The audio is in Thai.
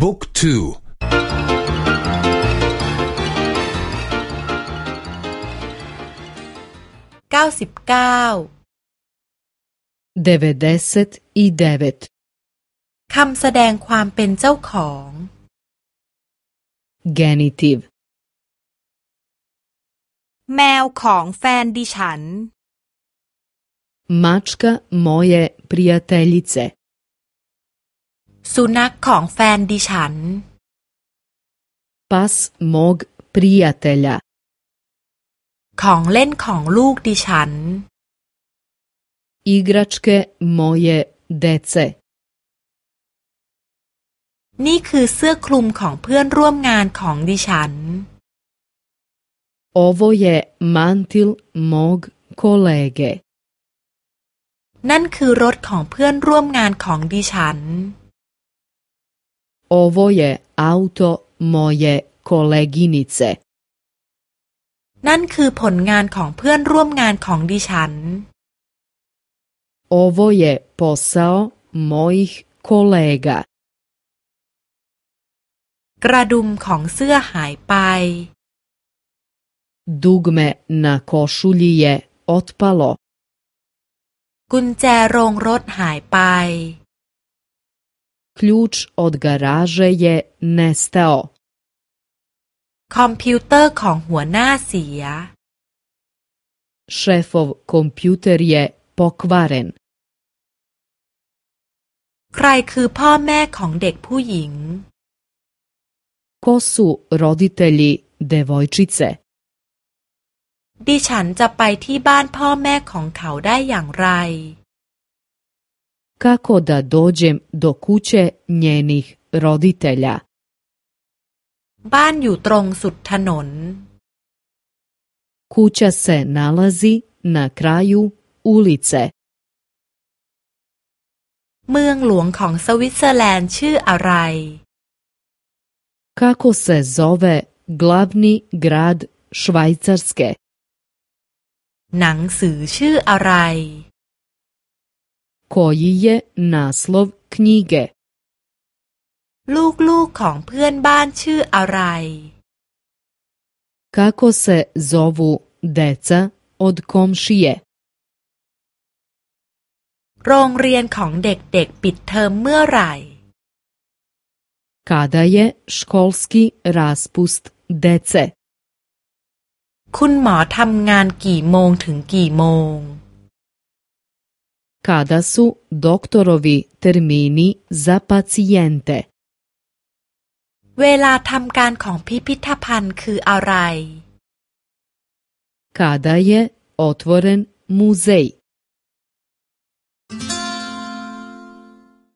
book twoเก้าสิบเก้า devedesetอีเดวตคำแสดงความเป็นเจ้าของ genitiv แมวของแฟนดิฉัน mačka moje prijateljice สุนัขของแฟนดิฉัน pas mog prijatelja ของเล่นของลูกดิฉัน igračke moje dece นี่คือเสื้อคลุมของเพื่อนร่วมงานของดิฉัน Ovo je mantil mog kolege นั่นคือรถของเพื่อนร่วมงานของดิฉัน Ovo je auto moje koleginice นั่นคือผลงานของเพื่อนร่วมงานของดิฉัน Ovo je posao mojih kolega กระดุมของเสื้อหายไป Dugme na košulji je otpalo กุญแจโรงรถหายไป Ključ od garaže je nestao คอมพิวเตอร์ของหัวหน้าเสีย Šefov kompjuter je pokvaren ใครคือพ่อแม่ของเด็กผู้หญิง Ko su roditelji devojčice? ดิฉันจะไปที่บ้านพ่อแม่ของเขาได้อย่างไร Kako da dođem do kuće njenih roditelja? บ้านอยู่ตรงสุดถนน Kuća se nalazi na kraju ulice. เมืองหลวงของสวิตเซอร์แลนด์ชื่ออะไร Kako se zove glavni grad Švajcarske? หนังสือชื่ออะไร Koji je naslov knjige? ลูกๆของเพื่อนบ้านชื่ออะไร Kako se zovu deca od komšije? โรงเรียนของเด็กๆปิดเทอมเมื่อไหร่ Kada je školski raspust dece? คุณหมอทำงานกี่โมงถึงกี่โมง Kada su doktorovi termini za pacijente? เวลาทำการของพิพิธภัณฑ์คืออะไร Kada je otvoren muzej?